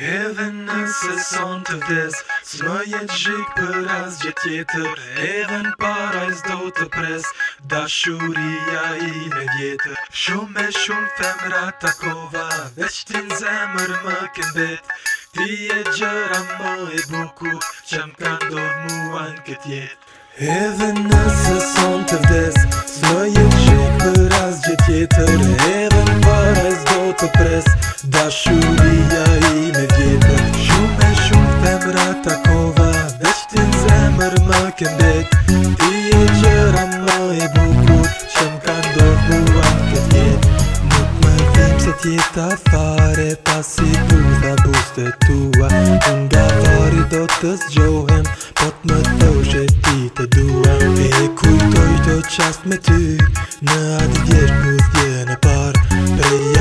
Edhe nëse son të vdes Së më jetë gjik për as gjë tjetër Edhe në para i zdo të pres Dashuria i me vjetër Shumë e shumë femra takova Veç ti në zemër më këmbet Ti e gjëra më e bukur Që më ka ndodh mua në këtë jetë Edhe nëse son të vdes Së më jetë gjik për as gjë tjetër Edhe të kova Vesh të në zemër më këndet Ti e gjëra më e bukur Shëm ka ndo bua këtë jet Nuk më dhem se tjeta fare Pas i buza buste tua Nga fari do të zgjohem Po të më të ushe ti të dua E kujtoj të qast me ty Në atë djesh mu dhjene par Preja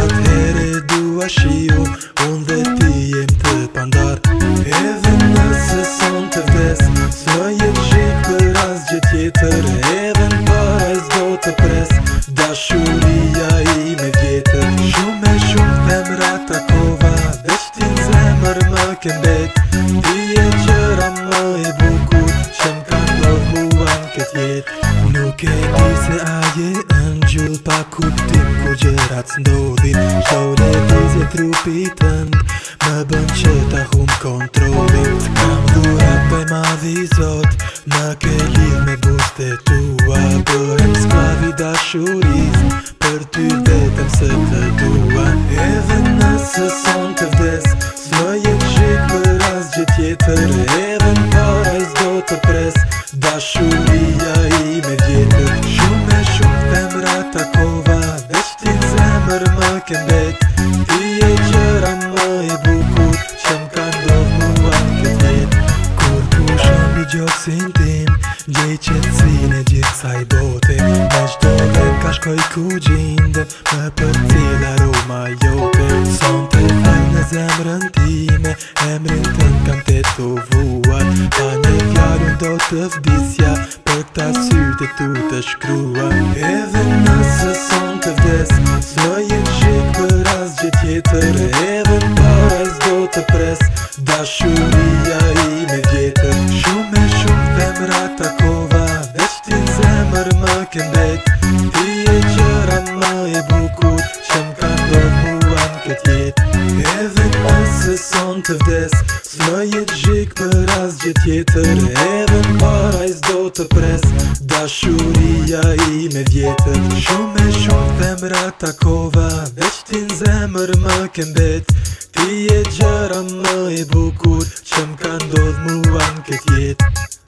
kujdes Da shuria i me vjetër Shumë e shumë femra të kova Dhe shtin zemër më këmbet Ti e qëra më e bukur Shem ka të huan këtë jet Nuk e ti se aje në gjullë Pa kuptim kur gjërat së ndodhin Shole e vizje trupi të Më bën që ta hum kontrolit Kam dhurat për ma vizot Më ke lirë me bushte tu Kua bërëm s'ka vida Për ty vetëm se të dua Edhe nësë son të vdes Së në jetë shikë për asë gjitë jetër Edhe në para i s'do të pres Dashuria i me vjetër Shumë me shumë të më Dhe që ti zemër më këndet Ti e qëra më e bukur Që më ka ndohë mua këtë jetë Kur ku shumë i gjokësin tim Gjej qëtësin kësaj bote Me shdo vend ka shkoj ku gjinde Me për cila ru jote Son të fal në zemrën time Emrën të në kam të të vuar Pa një fjarën do të vdisja Për të asyte tu të shkrua Edhe nësë son të vdes Së jenë shikë për asë gjithë tjetër Edhe në paras do të pres Da shumë i me djetër Shumë të vdes S'ma jetë gjikë për as gjë Edhe në i s'do të pres Dashuria i me vjetër Shumë e shumë femra takova Veç t'in zemër më këmbet Ti e gjara më e bukur Që m'ka ndodh mua në këtë jetë